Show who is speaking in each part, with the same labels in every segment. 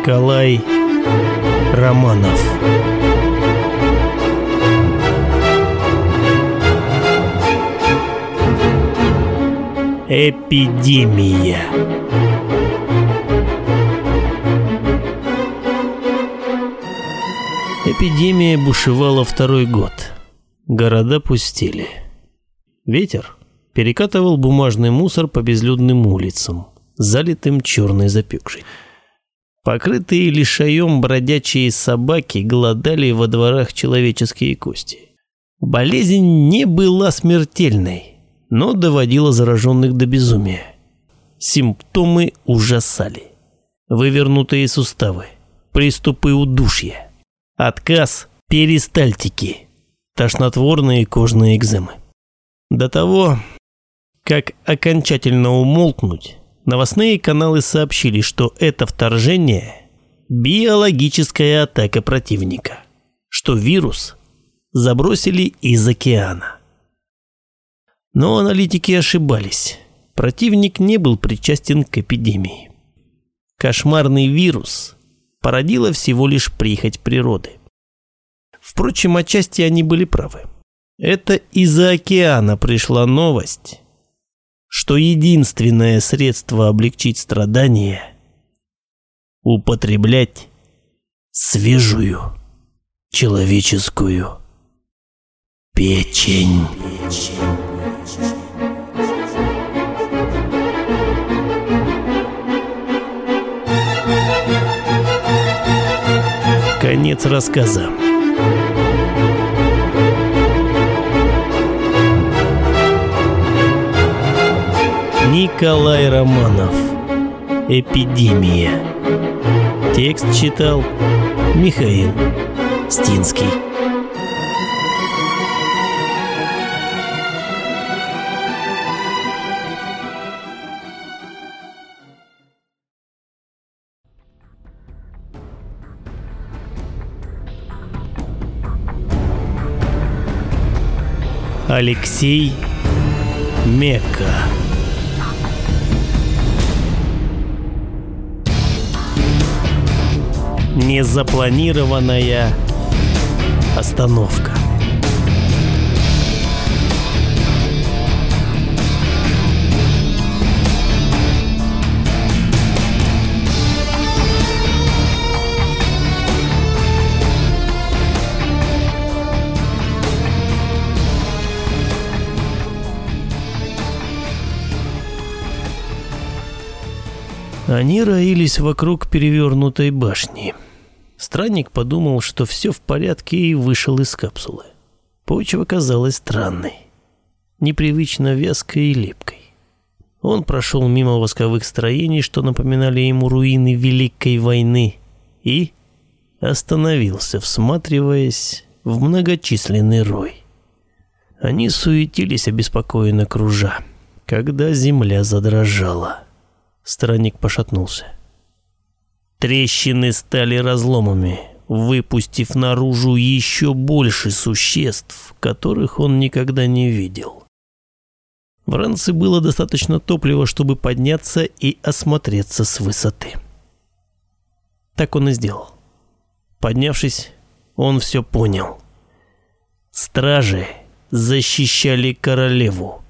Speaker 1: Николай Романов. Эпидемия. Эпидемия бушевала второй год. Города пустели. Ветер перекатывал бумажный мусор по безлюдным улицам, залитым черной запекшей. Покрытые лишаем бродячие собаки голодали во дворах человеческие кости. Болезнь не была смертельной, но доводила зараженных до безумия. Симптомы ужасали. Вывернутые суставы, приступы удушья, отказ перистальтики, тошнотворные кожные экземы. До того, как окончательно умолкнуть, новостные каналы сообщили, что это вторжение – биологическая атака противника, что вирус забросили из океана. Но аналитики ошибались. Противник не был причастен к эпидемии. Кошмарный вирус породила всего лишь прихоть природы. Впрочем, отчасти они были правы. Это из-за океана пришла новость, что единственное средство облегчить страдания – употреблять свежую человеческую печень. Конец рассказа. Николай Романов. Эпидемия. Текст читал Михаил Стинский. Алексей Мека. Незапланированная остановка. Они роились вокруг перевернутой башни. Странник подумал, что все в порядке и вышел из капсулы. Почва казалась странной, непривычно вязкой и липкой. Он прошел мимо восковых строений, что напоминали ему руины Великой войны, и остановился, всматриваясь в многочисленный рой. Они суетились, обеспокоенно кружа, когда земля задрожала. Странник пошатнулся. Трещины стали разломами, выпустив наружу еще больше существ, которых он никогда не видел. В ранце было достаточно топлива, чтобы подняться и осмотреться с высоты. Так он и сделал. Поднявшись, он все понял. Стражи защищали королеву.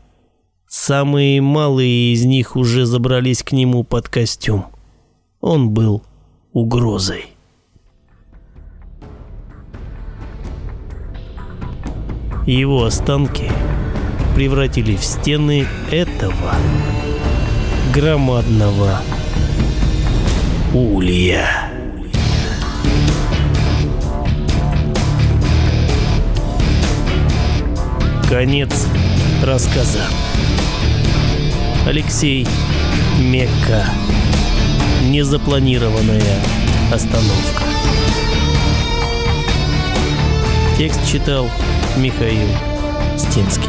Speaker 1: Самые малые из них уже забрались к нему под костюм. Он был угрозой. Его останки превратили в стены этого громадного улья. Конец рассказа. Алексей Мекка. Незапланированная остановка. Текст читал Михаил Стинский.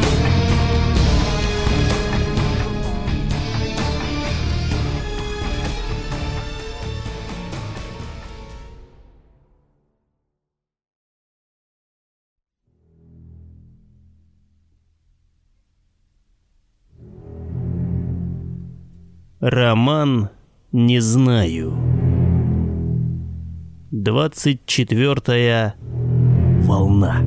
Speaker 1: Роман «Не знаю». Двадцать четвертая волна.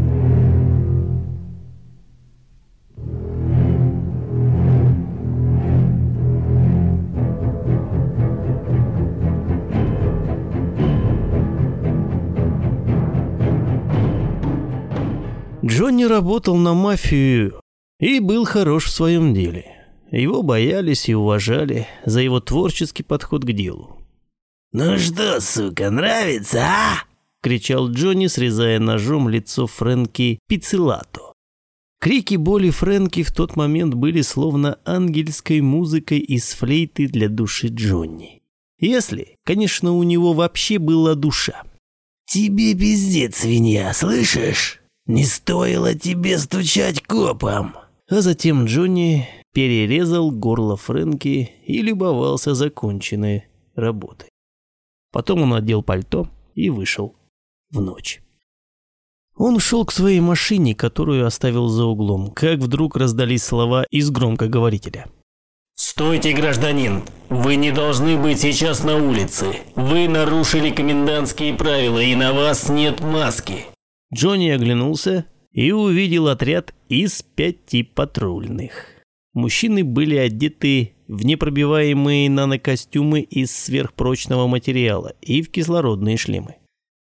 Speaker 1: Джонни работал на мафию и был хорош в своем деле. Его боялись и уважали за его творческий подход к делу.
Speaker 2: «Ну что, сука, нравится, а?»
Speaker 1: — кричал Джонни, срезая ножом лицо Фрэнки Пиццелато. Крики боли Фрэнки в тот момент были словно ангельской музыкой из флейты для души Джонни. Если, конечно, у него вообще была душа.
Speaker 2: «Тебе пиздец, свинья, слышишь?» Не стоило тебе стучать копом.
Speaker 1: А затем Джонни перерезал горло Фрэнки и любовался законченной работой. Потом он надел пальто и вышел в ночь. Он шел к своей машине, которую оставил за углом, как вдруг раздались слова из громкоговорителя.
Speaker 3: «Стойте, гражданин! Вы не должны быть сейчас на улице. Вы нарушили комендантские правила, и на вас нет маски.
Speaker 1: Джонни оглянулся и увидел отряд из пяти патрульных. Мужчины были одеты в непробиваемые нанокостюмы из сверхпрочного материала и в кислородные шлемы.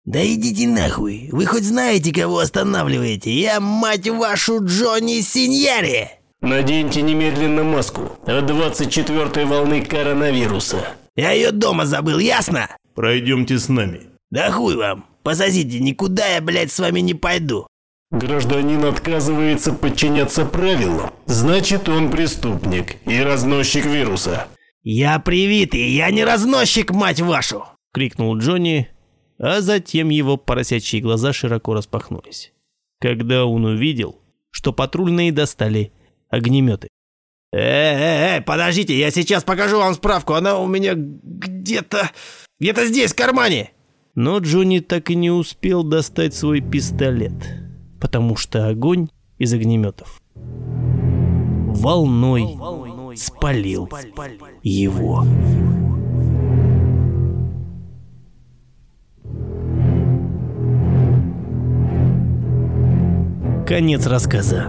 Speaker 2: «Да идите нахуй! Вы хоть знаете, кого останавливаете? Я, мать вашу, Джонни Синьяри!»
Speaker 3: «Наденьте немедленно маску от 24-й волны коронавируса».
Speaker 2: «Я ее дома забыл, ясно?»
Speaker 4: «Пройдемте с нами».
Speaker 2: «Да хуй вам! Посадите, никуда я, блядь, с вами не пойду.
Speaker 3: Гражданин отказывается подчиняться правилам. Значит, он преступник и разносчик вируса.
Speaker 2: Я привитый, я не разносчик, мать вашу!
Speaker 1: Крикнул Джонни, а затем его поросячьи глаза широко распахнулись. Когда он увидел, что патрульные достали огнеметы.
Speaker 2: Э-э-э, подождите, я сейчас покажу вам справку, она у меня где-то... где-то здесь, в кармане.
Speaker 1: Но Джонни так и не успел достать свой пистолет, потому что огонь из огнеметов волной спалил его. Конец рассказа.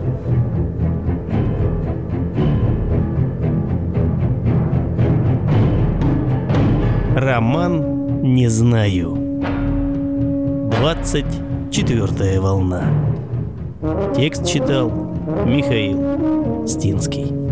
Speaker 1: Роман «Не знаю». 24 волна. Текст читал Михаил Стинский.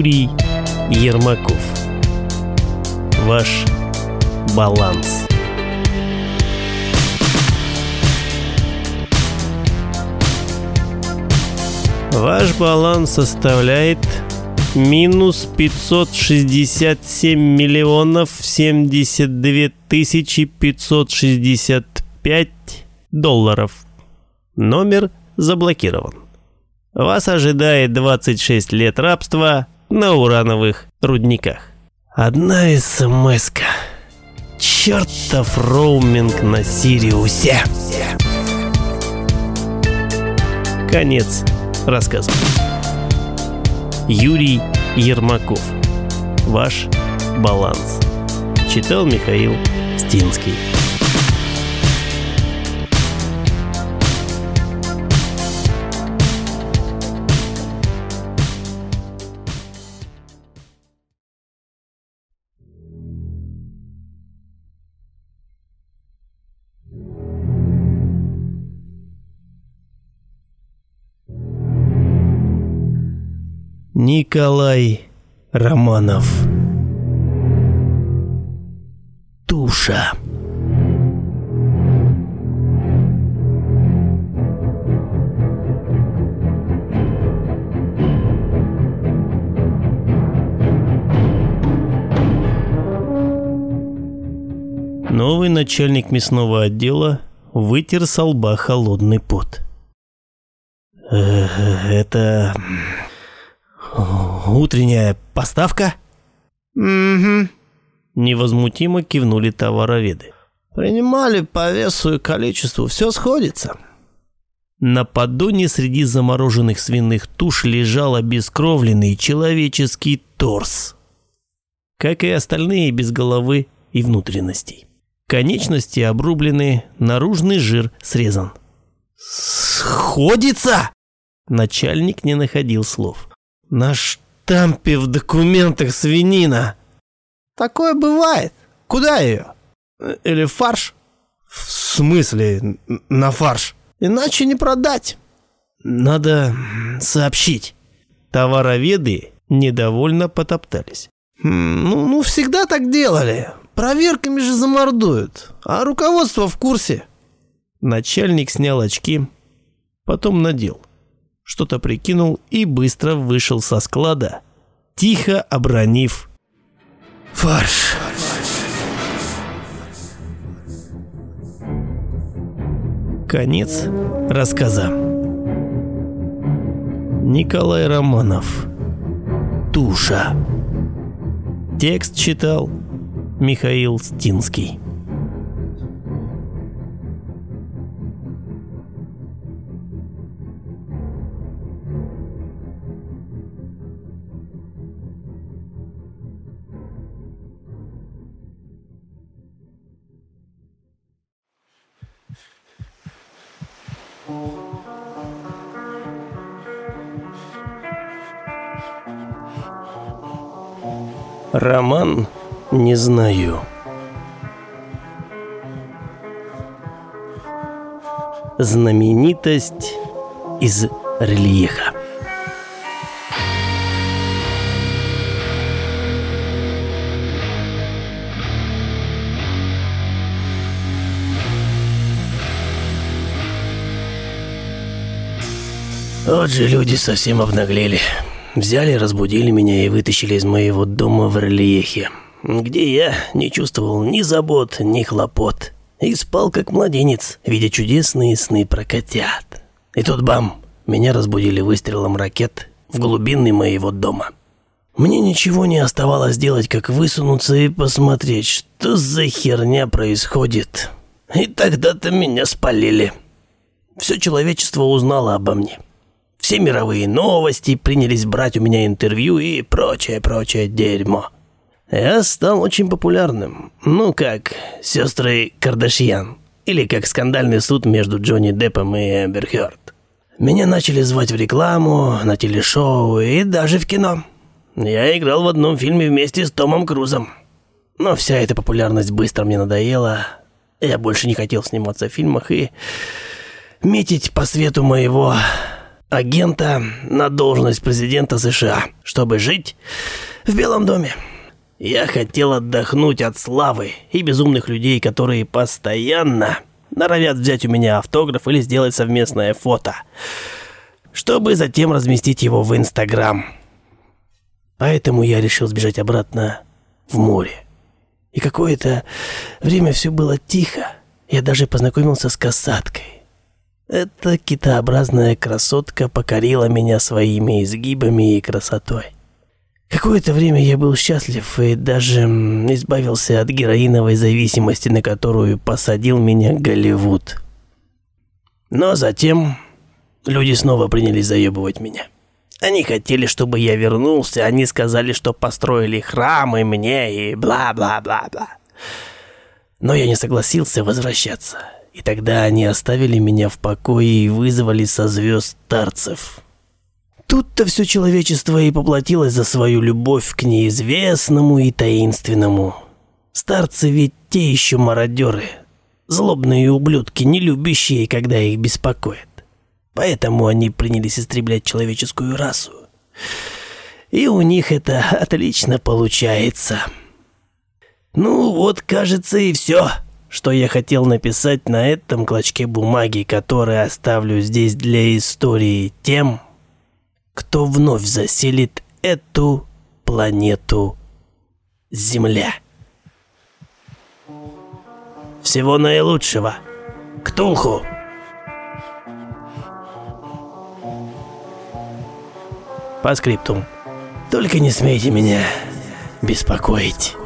Speaker 1: Юрий Ермаков. Ваш баланс. Ваш баланс составляет минус 567 миллионов 72 тысячи 565 долларов. Номер заблокирован. Вас ожидает 26 лет рабства на урановых рудниках. Одна смс-ка. Чертов роуминг на Сириусе. Конец рассказа. Юрий Ермаков. Ваш баланс. Читал Михаил Стинский. Николай Романов. Туша. Новый начальник мясного отдела вытер со лба холодный пот. «Э, «Это... утренняя поставка?»
Speaker 2: Угу.
Speaker 1: Невозмутимо кивнули товароведы.
Speaker 2: Принимали по весу и количеству, все сходится.
Speaker 1: На поддоне среди замороженных свиных туш лежал обескровленный человеческий торс. Как и остальные без головы и внутренностей. Конечности обрублены, наружный жир срезан.
Speaker 2: «Сходится!»
Speaker 1: Начальник не находил слов.
Speaker 2: «На штампе в документах свинина!» «Такое бывает. Куда ее? Или фарш?» «В смысле на фарш?» «Иначе не продать. Надо сообщить».
Speaker 1: Товароведы недовольно потоптались.
Speaker 2: «Ну, ну, всегда так делали. Проверками же замордуют. А руководство в курсе».
Speaker 1: Начальник снял очки, потом надел. Что-то прикинул и быстро вышел со склада, тихо обронив
Speaker 2: «Фарш».
Speaker 1: Конец рассказа. Николай Романов. Туша. Текст читал Михаил Стинский. Роман не знаю. Знаменитость из рельефа. Вот же люди совсем обнаглели. Взяли, разбудили меня и вытащили из моего дома в Рельехе, где я не чувствовал ни забот, ни хлопот. И спал как младенец, видя чудесные сны про котят. И тут бам, меня разбудили выстрелом ракет в глубины моего дома. Мне ничего не оставалось делать, как высунуться и посмотреть, что за херня происходит. И тогда-то меня спалили. Все человечество узнало обо мне. Все мировые новости принялись брать у меня интервью и прочее-прочее дерьмо. Я стал очень популярным. Ну как, сестры Кардашьян. Или как скандальный суд между Джонни Деппом и Эмбер Хёрд. Меня начали звать в рекламу, на телешоу и даже в кино. Я играл в одном фильме вместе с Томом Крузом. Но вся эта популярность быстро мне надоела. Я больше не хотел сниматься в фильмах и метить по свету моего агента на должность президента США, чтобы жить в Белом доме. Я хотел отдохнуть от славы и безумных людей, которые постоянно норовят взять у меня автограф или сделать совместное фото, чтобы затем разместить его в Инстаграм. Поэтому я решил сбежать обратно в море. И какое-то время все было тихо. Я даже познакомился с касаткой. Эта китообразная красотка покорила меня своими изгибами и красотой. Какое-то время я был счастлив и даже избавился от героиновой зависимости, на которую посадил меня Голливуд. Но затем люди снова принялись заебывать меня. Они хотели, чтобы я вернулся, они сказали, что построили храмы мне и бла-бла-бла-бла. Но я не согласился возвращаться. И тогда они оставили меня в покое и вызвали со звезд старцев. Тут-то все человечество и поплатилось за свою любовь к неизвестному и таинственному. Старцы ведь те еще мародеры, злобные ублюдки, не любящие, когда их беспокоят. Поэтому они принялись истреблять человеческую расу. И у них это отлично получается. Ну вот, кажется, и все, что я хотел написать на этом клочке бумаги, который оставлю здесь для истории тем, кто вновь заселит эту планету Земля. Всего наилучшего. Ктулху! По скриптум. Только не смейте меня беспокоить.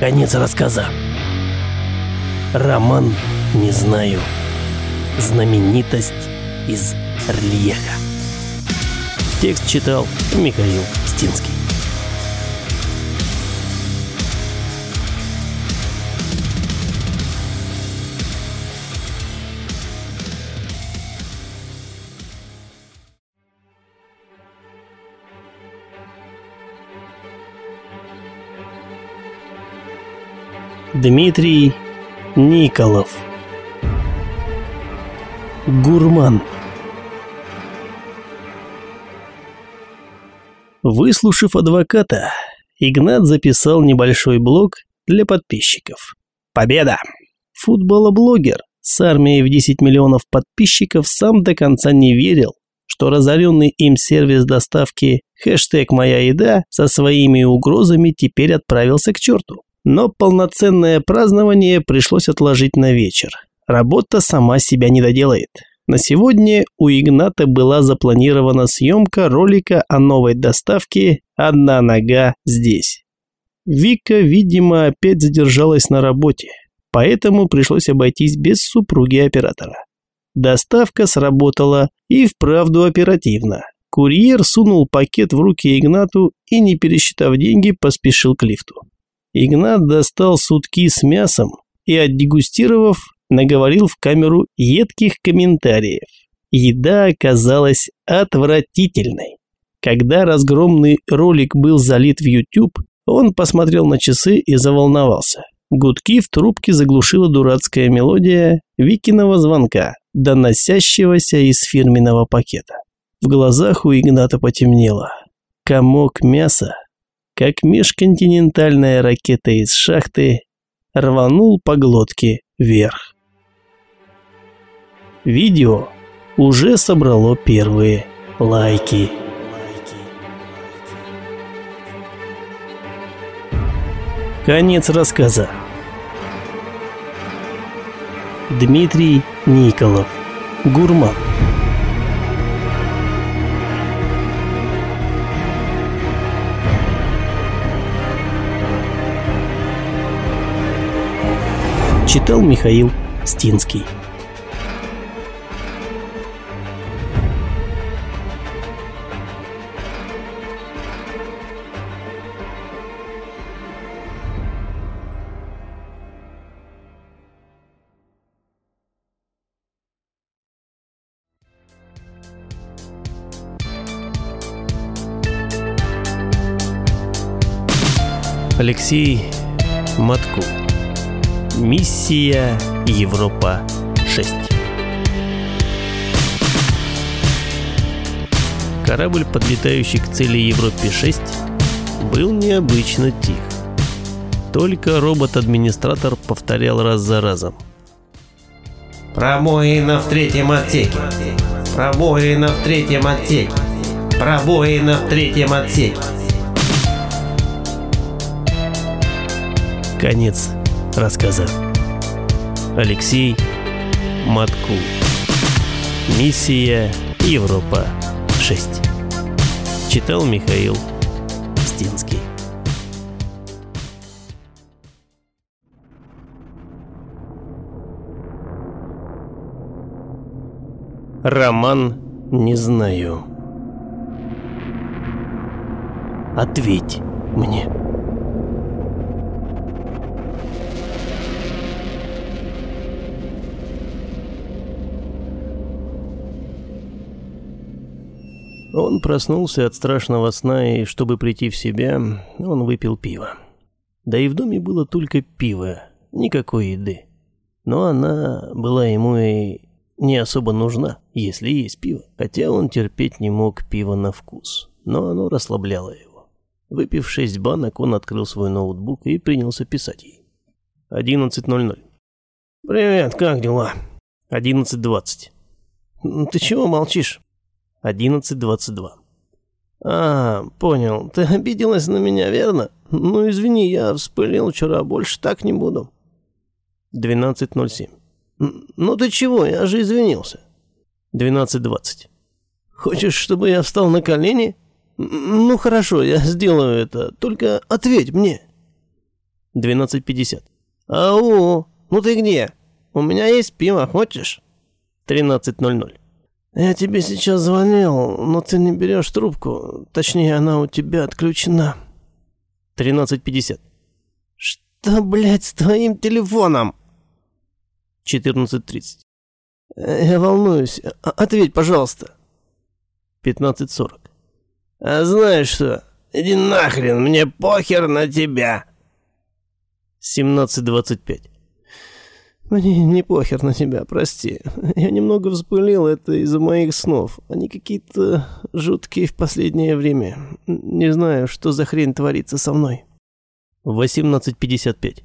Speaker 1: Конец рассказа. Роман «Не знаю». Знаменитость из Рльеха. Текст читал Михаил Стинский. Дмитрий Николов Гурман Выслушав адвоката, Игнат записал небольшой блог для подписчиков. Победа! Футболоблогер с армией в 10 миллионов подписчиков сам до конца не верил, что разоренный им сервис доставки хэштег «Моя еда» со своими угрозами теперь отправился к черту. Но полноценное празднование пришлось отложить на вечер. Работа сама себя не доделает. На сегодня у Игната была запланирована съемка ролика о новой доставке «Одна нога здесь». Вика, видимо, опять задержалась на работе, поэтому пришлось обойтись без супруги оператора. Доставка сработала и вправду оперативно. Курьер сунул пакет в руки Игнату и, не пересчитав деньги, поспешил к лифту. Игнат достал сутки с мясом и, отдегустировав, наговорил в камеру едких комментариев. Еда оказалась отвратительной. Когда разгромный ролик был залит в YouTube, он посмотрел на часы и заволновался. Гудки в трубке заглушила дурацкая мелодия Викиного звонка, доносящегося из фирменного пакета. В глазах у Игната потемнело. Комок мяса как межконтинентальная ракета из шахты, рванул по глотке вверх. Видео уже собрало первые лайки. Конец рассказа. Дмитрий Николов. Гурман. Читал Михаил Стинский. Алексей Матку. Миссия Европа-6. Корабль, подлетающий к цели Европе-6, был необычно тих. Только робот-администратор повторял раз за разом.
Speaker 2: Пробоина в третьем отсеке. Пробоина в третьем отсеке. Пробоина в третьем отсеке.
Speaker 1: Конец рассказа. Алексей Матку. Миссия Европа-6. Читал Михаил Стинский. Роман «Не знаю». Ответь мне. Он проснулся от страшного сна, и чтобы прийти в себя, он выпил пиво. Да и в доме было только пиво, никакой еды. Но она была ему и не особо нужна, если есть пиво. Хотя он терпеть не мог пива на вкус, но оно расслабляло его. Выпив шесть банок, он открыл свой ноутбук и принялся писать ей. 11.00. «Привет, как дела?» 11.20. «Ты чего молчишь?» 11.22. «А, понял, ты обиделась на меня, верно? Ну, извини, я вспылил вчера, больше так не буду». 12.07. «Ну ты чего, я же извинился». 12.20. «Хочешь, чтобы я встал на колени?» «Ну хорошо, я сделаю это, только ответь мне». 12.50. «Ау, ну ты где? У меня есть пиво, хочешь?» 13.00. «Я тебе сейчас звонил, но ты не берешь трубку. Точнее, она у тебя отключена».
Speaker 2: 13.50.
Speaker 1: «Что, блядь, с твоим телефоном?»
Speaker 2: 14.30.
Speaker 1: «Я волнуюсь. Ответь, пожалуйста».
Speaker 2: 15.40.
Speaker 1: «А знаешь что? Иди нахрен, мне похер на тебя».
Speaker 2: 17.25.
Speaker 1: Мне не похер на тебя, прости. Я немного вспылил это из-за моих снов. Они какие-то жуткие в последнее время. Не знаю, что за хрень творится со мной.
Speaker 2: 18.55.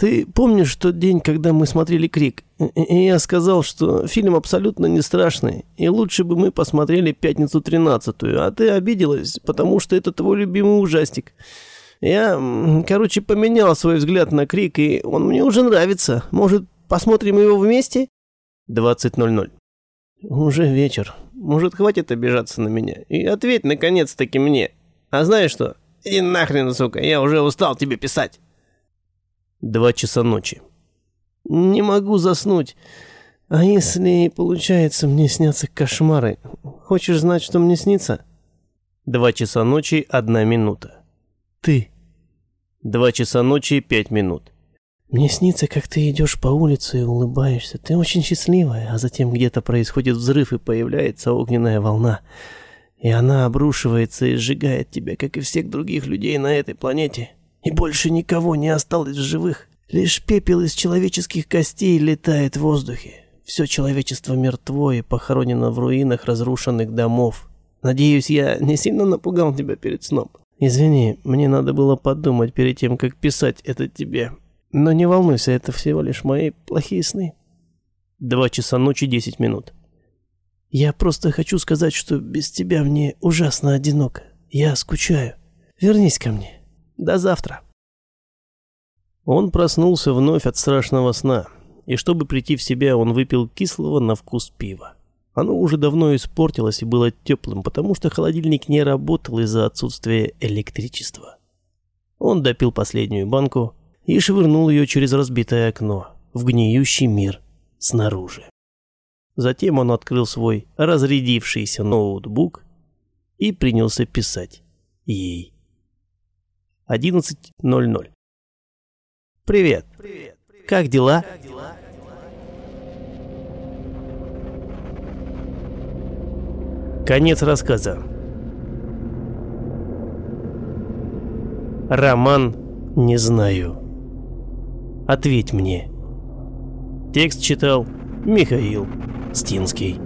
Speaker 1: Ты помнишь тот день, когда мы смотрели «Крик»? И я сказал, что фильм абсолютно не страшный, и лучше бы мы посмотрели «Пятницу 13 а ты обиделась, потому что это твой любимый ужастик. Я, короче, поменял свой взгляд на крик, и он мне уже нравится. Может, посмотрим его вместе?
Speaker 2: 20.00.
Speaker 1: Уже вечер. Может, хватит обижаться на меня? И ответь, наконец-таки, мне. А знаешь что? Иди нахрен, сука, я уже устал тебе писать.
Speaker 2: Два часа ночи.
Speaker 1: Не могу заснуть. А если, получается, мне снятся кошмары? Хочешь знать, что мне снится?
Speaker 2: Два часа ночи, одна минута
Speaker 1: ты.
Speaker 2: Два часа ночи, пять минут.
Speaker 1: Мне снится, как ты идешь по улице и улыбаешься. Ты очень счастливая, а затем где-то происходит взрыв и появляется огненная волна. И она обрушивается и сжигает тебя, как и всех других людей на этой планете. И больше никого не осталось в живых. Лишь пепел из человеческих костей летает в воздухе. Все человечество мертво и похоронено в руинах разрушенных домов. Надеюсь, я не сильно напугал тебя перед сном. Извини, мне надо было подумать перед тем, как писать это тебе. Но не волнуйся, это всего лишь мои плохие сны.
Speaker 2: Два часа ночи, десять минут.
Speaker 1: Я просто хочу сказать, что без тебя мне ужасно одиноко. Я скучаю. Вернись ко мне. До завтра.
Speaker 2: Он проснулся вновь от страшного сна, и чтобы прийти в себя, он выпил кислого на вкус пива. Оно уже давно испортилось и было теплым, потому что холодильник не работал из-за отсутствия электричества. Он допил последнюю банку и швырнул ее через разбитое окно в гниющий мир снаружи. Затем он открыл свой разрядившийся ноутбук и принялся писать ей. 11.00
Speaker 1: Привет. Привет. Как дела? Как дела?
Speaker 2: Конец рассказа. Роман «Не знаю». Ответь мне. Текст читал Михаил Стинский.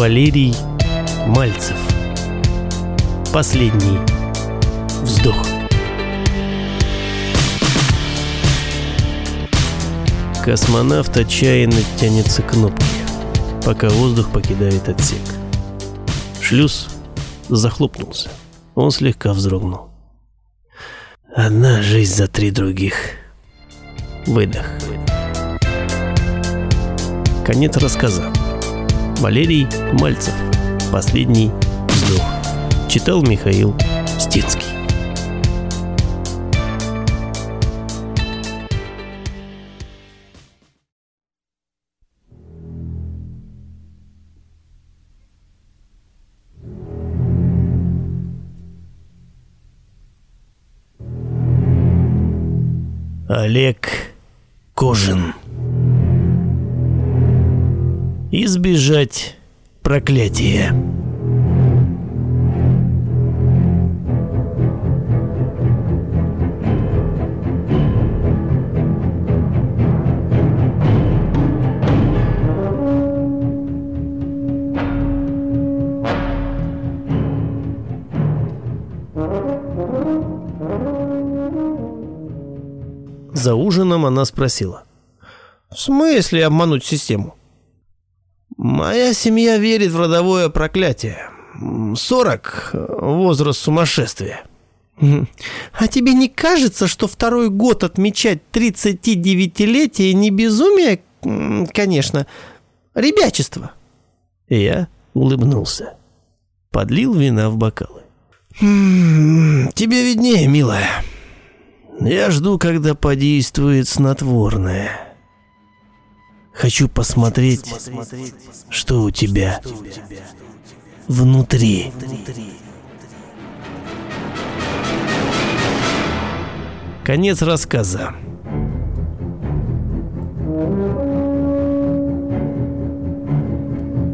Speaker 2: Валерий Мальцев. Последний вздох. Космонавт отчаянно тянется к кнопке, пока воздух покидает отсек. Шлюз захлопнулся. Он слегка вздрогнул.
Speaker 1: Одна жизнь за три других. Выдох. Конец рассказа. Валерий Мальцев. Последний вздох. Читал Михаил Стинский. Олег Кожин. Избежать проклятия. За ужином она спросила. «В смысле обмануть систему?» «Моя семья верит в родовое проклятие. Сорок — возраст сумасшествия». «А тебе не кажется, что второй год отмечать 39-летие не безумие, конечно, ребячество?» Я улыбнулся. Подлил вина в бокалы. «Тебе виднее, милая». Я жду, когда подействует снотворное. Хочу посмотреть, что у тебя внутри. Конец рассказа.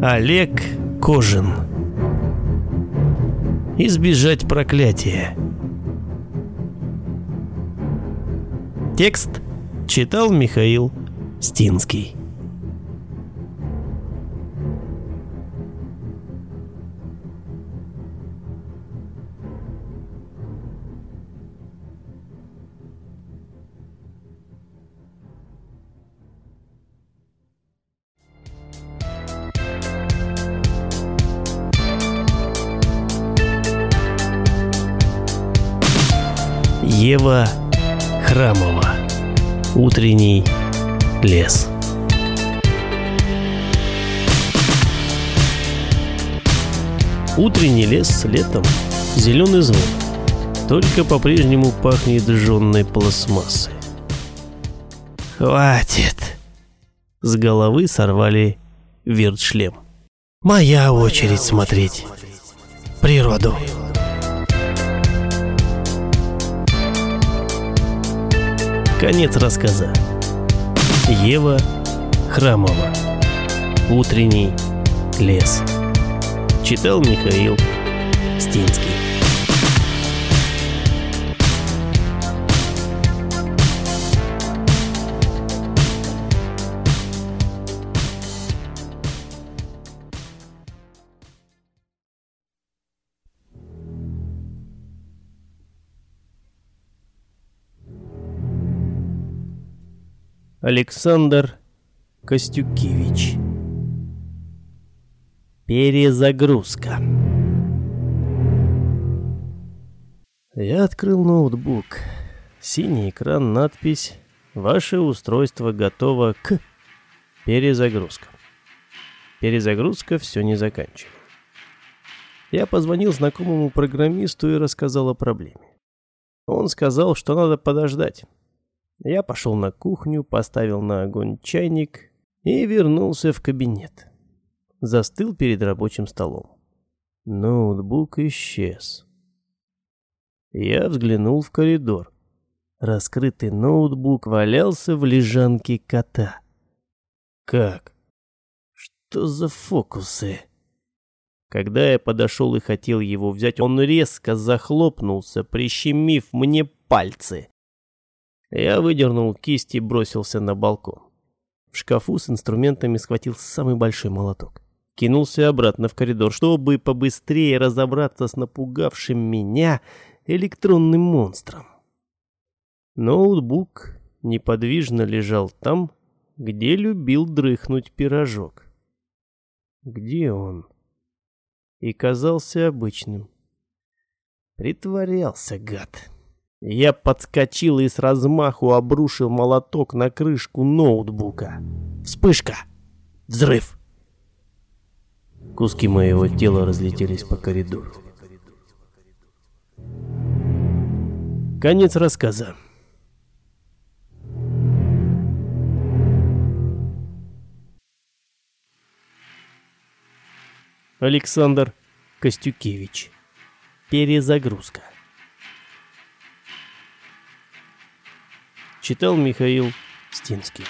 Speaker 1: Олег Кожин. Избежать проклятия. Текст читал Михаил Стинский. Ева Храмова. Утренний лес. Утренний лес летом зеленый звон, только по-прежнему пахнет жженной пластмассой. «Хватит!» С головы сорвали вертшлем. «Моя очередь смотреть природу». Конец рассказа. Ева Храмова. Утренний лес. Читал Михаил Стинский. Александр Костюкевич. Перезагрузка. Я открыл ноутбук. Синий экран, надпись «Ваше устройство готово к перезагрузка». Перезагрузка все не заканчивает. Я позвонил знакомому программисту и рассказал о проблеме. Он сказал, что надо подождать. Я пошел на кухню, поставил на огонь чайник и вернулся в кабинет. Застыл перед рабочим столом. Ноутбук исчез. Я взглянул в коридор. Раскрытый ноутбук валялся в лежанке кота. Как? Что за фокусы? Когда я подошел и хотел его взять, он резко захлопнулся, прищемив мне пальцы. Я выдернул кисть и бросился на балкон. В шкафу с инструментами схватил самый большой молоток. Кинулся обратно в коридор, чтобы побыстрее разобраться с напугавшим меня электронным монстром. Ноутбук неподвижно лежал там, где любил дрыхнуть пирожок. Где он? И казался обычным. Притворялся, гад.
Speaker 2: Я подскочил и с размаху обрушил молоток на крышку ноутбука. Вспышка! Взрыв! Куски моего тела разлетелись по коридору. Конец рассказа. Александр Костюкевич. Перезагрузка. Читал Михаил Стинский.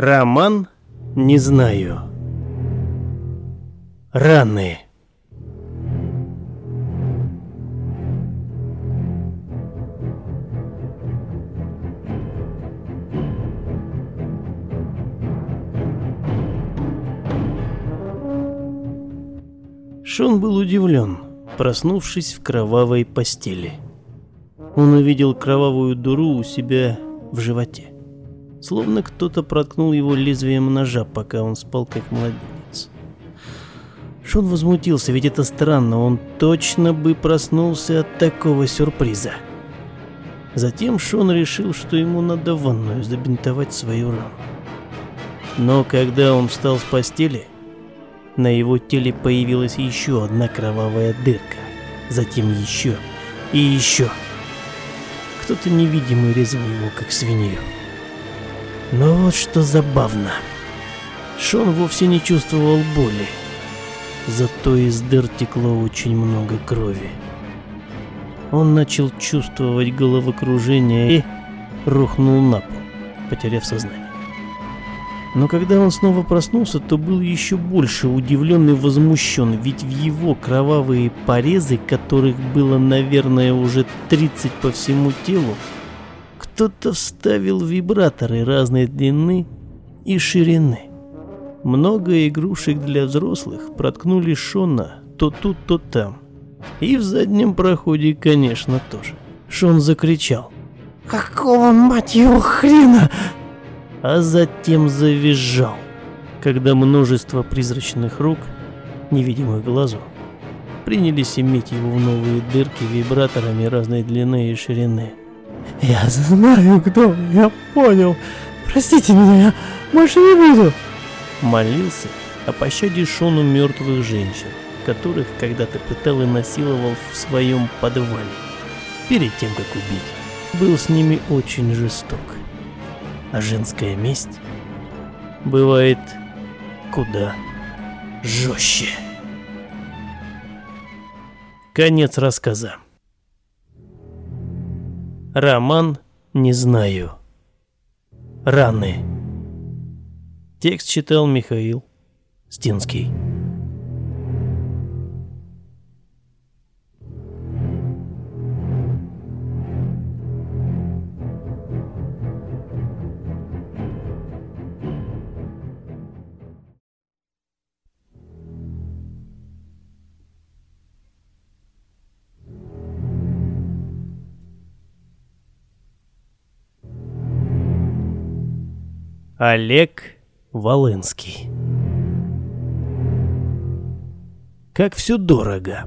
Speaker 2: Роман «Не знаю». Раны. Шон был удивлен, проснувшись в кровавой постели. Он увидел кровавую дуру у себя в животе. Словно кто-то проткнул его лезвием ножа, пока он спал как младенец. Шон возмутился, ведь это странно, он точно бы проснулся от такого сюрприза. Затем Шон решил, что ему надо ванную забинтовать свою рану. Но когда он встал с постели, на его теле появилась еще одна кровавая дырка. Затем еще и еще. Кто-то невидимый резал его, как свинью. Но вот что забавно. Шон вовсе не чувствовал боли. Зато из дыр текло очень много крови. Он начал чувствовать головокружение и рухнул на пол, потеряв сознание. Но когда он снова проснулся, то был еще больше удивлен и возмущен, ведь в его кровавые порезы, которых было, наверное, уже 30 по всему телу, кто-то вставил вибраторы разной длины и ширины. Много игрушек для взрослых проткнули Шона то тут, то там. И в заднем проходе, конечно, тоже. Шон закричал. «Какого, мать его, хрена?» А затем завизжал, когда множество призрачных рук, невидимых глазу, принялись иметь его в новые дырки вибраторами разной длины и ширины.
Speaker 4: Я знаю, кто. Я понял. Простите меня, я больше не буду.
Speaker 2: Молился о пощаде Шону мертвых женщин, которых когда-то пытал и насиловал в своем подвале. Перед тем, как убить, был с ними очень жесток. А женская месть бывает куда жестче. Конец рассказа. Роман «Не знаю». Раны. Текст читал Михаил Стинский. Олег Волынский. Как все дорого.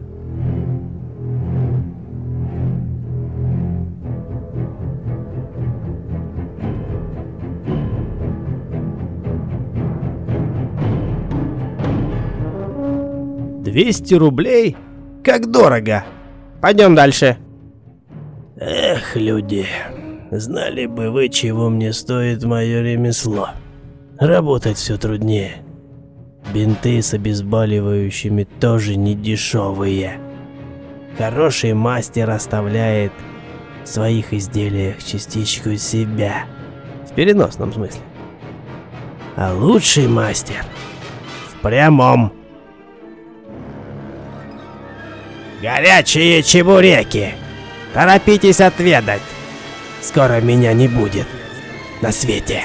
Speaker 2: 200 рублей? Как дорого! Пойдем дальше.
Speaker 1: Эх, люди, знали бы вы, чего мне стоит мое ремесло. Работать все труднее. Бинты с обезболивающими тоже не дешевые. Хороший мастер оставляет в своих изделиях частичку себя.
Speaker 2: В переносном смысле.
Speaker 1: А лучший мастер
Speaker 2: в прямом.
Speaker 1: Горячие чебуреки! Торопитесь отведать! Скоро меня не будет на свете.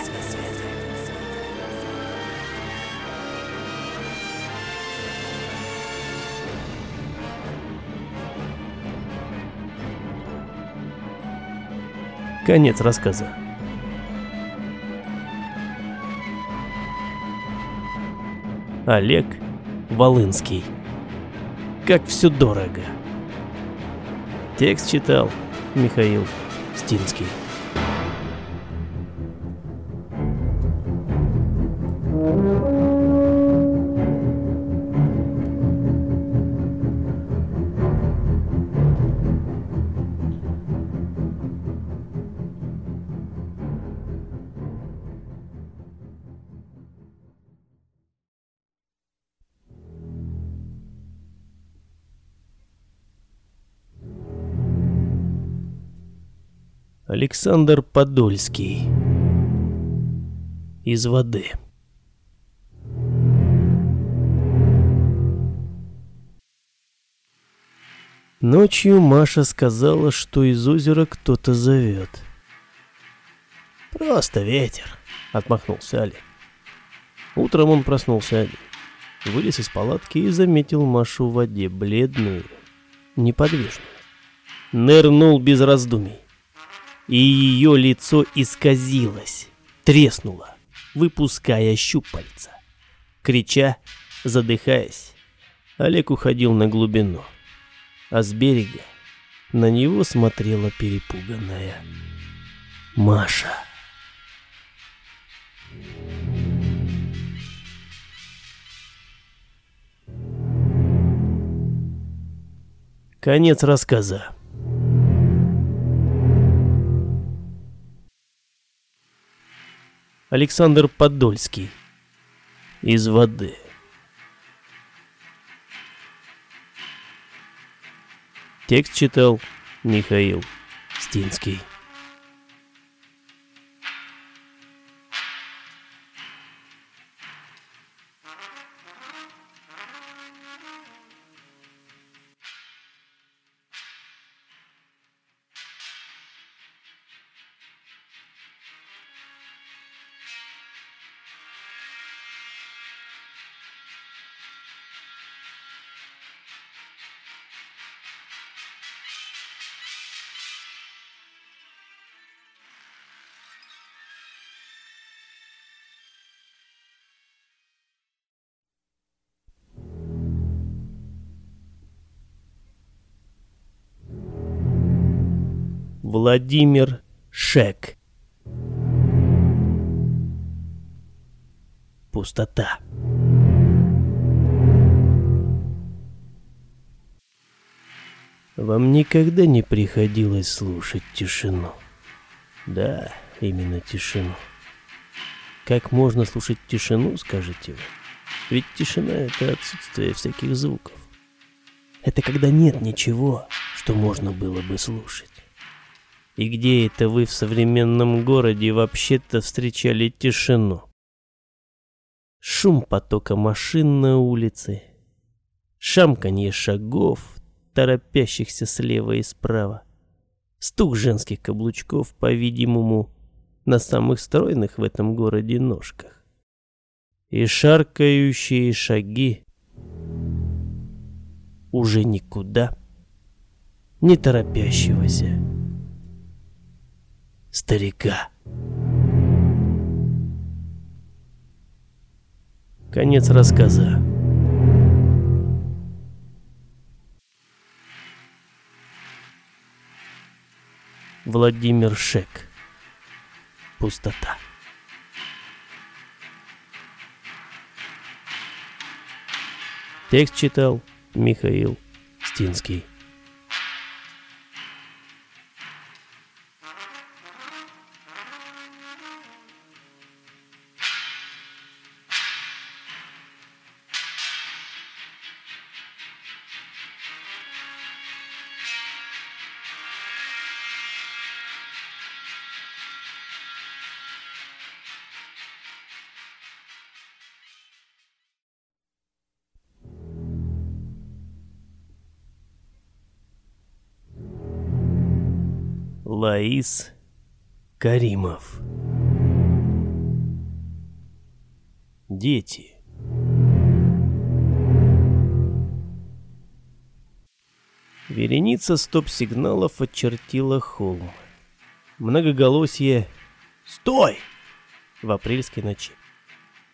Speaker 2: Конец рассказа. Олег Волынский. Как все дорого. Текст читал Михаил Стинский. Александр Подольский. Из воды. Ночью Маша сказала, что из озера кто-то зовет.
Speaker 1: «Просто ветер», — отмахнулся Олег.
Speaker 2: Утром он проснулся один. Вылез из палатки и заметил Машу в воде, бледную, неподвижную. Нырнул без раздумий и ее лицо исказилось, треснуло, выпуская щупальца. Крича, задыхаясь, Олег уходил на глубину, а с берега на него смотрела перепуганная Маша. Конец рассказа. Александр Подольский. Из воды. Текст читал Михаил Стинский. Владимир Шек. Пустота. Вам никогда не приходилось слушать тишину? Да, именно тишину. Как можно слушать тишину, скажете вы? Ведь тишина — это отсутствие всяких звуков. Это когда нет ничего, что можно было бы слушать. И где это вы в современном городе вообще-то встречали тишину? Шум потока машин на улице, шамканье шагов, торопящихся слева и справа, стук женских каблучков, по-видимому, на самых стройных в этом городе ножках. И шаркающие шаги уже никуда не торопящегося старика. Конец рассказа. Владимир Шек. Пустота. Текст читал Михаил Стинский. Лаис Каримов. Дети. Вереница стоп-сигналов очертила холм. Многоголосие «Стой!» в апрельской ночи.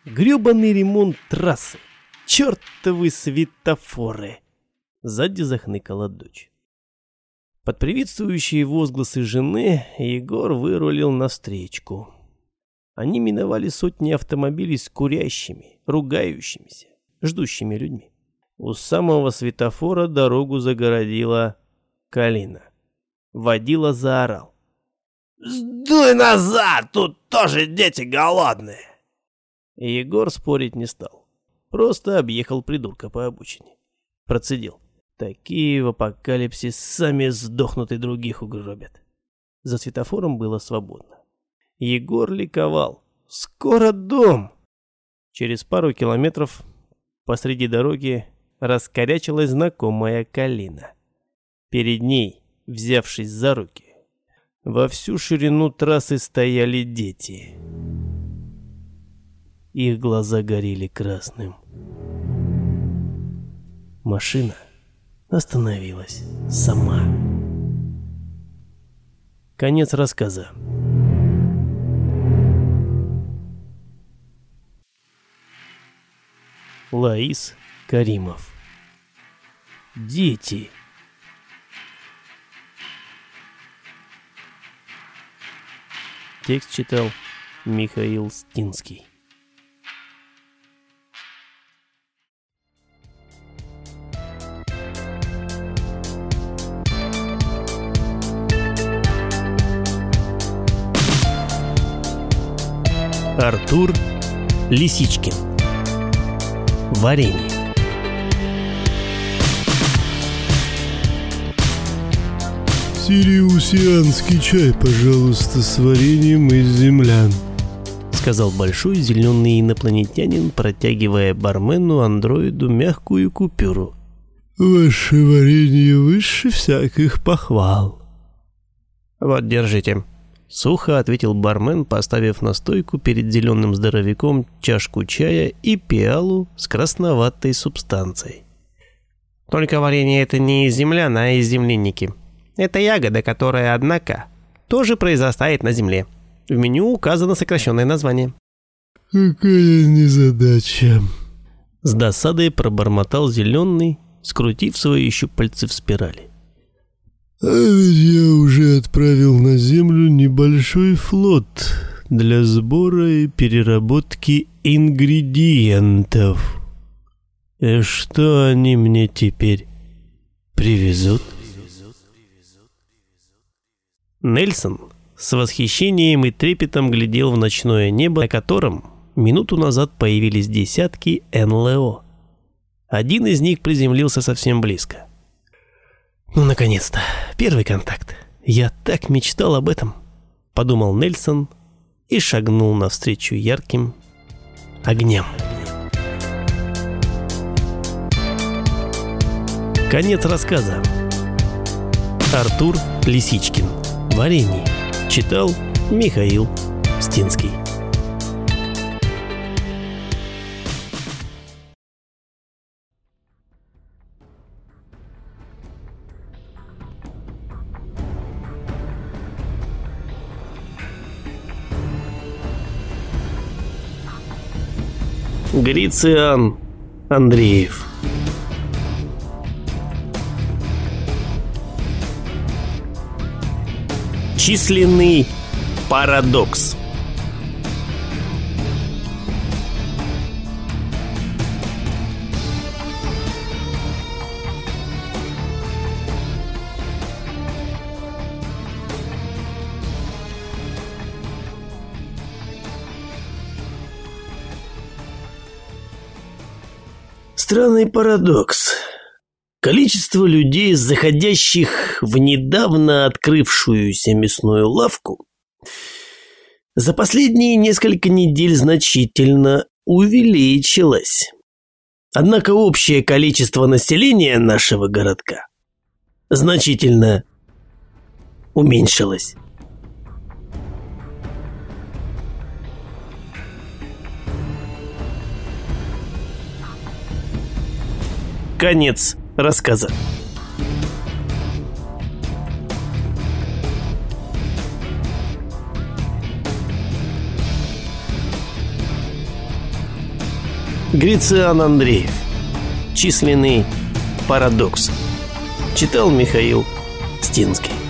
Speaker 2: Грёбаный ремонт трассы. Чёртовы светофоры. Сзади захныкала дочь. Под приветствующие возгласы жены Егор вырулил навстречку. Они миновали сотни автомобилей с курящими, ругающимися, ждущими людьми. У самого светофора дорогу загородила Калина. Водила заорал.
Speaker 5: «Сдуй назад, тут тоже дети голодные!»
Speaker 2: Егор спорить не стал. Просто объехал придурка по обочине. Процедил. Такие в апокалипсис сами сдохнут и других угробят. За светофором было свободно. Егор ликовал. Скоро дом! Через пару километров посреди дороги раскорячилась знакомая Калина. Перед ней, взявшись за руки, во всю ширину трассы стояли дети. Их глаза горели красным. Машина остановилась сама. Конец рассказа. Лаис Каримов. Дети. Текст читал Михаил Стинский. Артур Лисичкин. Варенье.
Speaker 6: «Сириусианский чай, пожалуйста, с вареньем из землян»,
Speaker 2: сказал большой зеленый инопланетянин, протягивая бармену-андроиду мягкую купюру.
Speaker 6: «Ваше варенье выше всяких похвал».
Speaker 2: «Вот, держите», — сухо ответил бармен, поставив на стойку перед зеленым здоровяком чашку чая и пиалу с красноватой субстанцией. «Только варенье это не из землян, а из земляники. Это ягода, которая, однако, тоже произрастает на земле. В меню указано сокращенное название».
Speaker 6: «Какая незадача!»
Speaker 2: С досадой пробормотал зеленый, скрутив свои щупальцы в спирали.
Speaker 6: А ведь я уже отправил на Землю небольшой флот для сбора и переработки ингредиентов. И что они мне теперь привезут?
Speaker 2: Нельсон с восхищением и трепетом глядел в ночное небо, на котором минуту назад появились десятки НЛО. Один из них приземлился совсем близко. «Ну, наконец-то, первый контакт. Я так мечтал об этом», — подумал Нельсон и шагнул навстречу ярким огням. Конец рассказа. Артур Лисичкин. Варенье. Читал Михаил Стинский. Грициан Андреев. Численный парадокс.
Speaker 1: Странный парадокс. Количество людей, заходящих в недавно открывшуюся мясную лавку, за последние несколько недель значительно увеличилось. Однако общее количество населения нашего городка значительно уменьшилось. Конец рассказа. Грициан Андреев. Численный парадокс. Читал Михаил Стинский.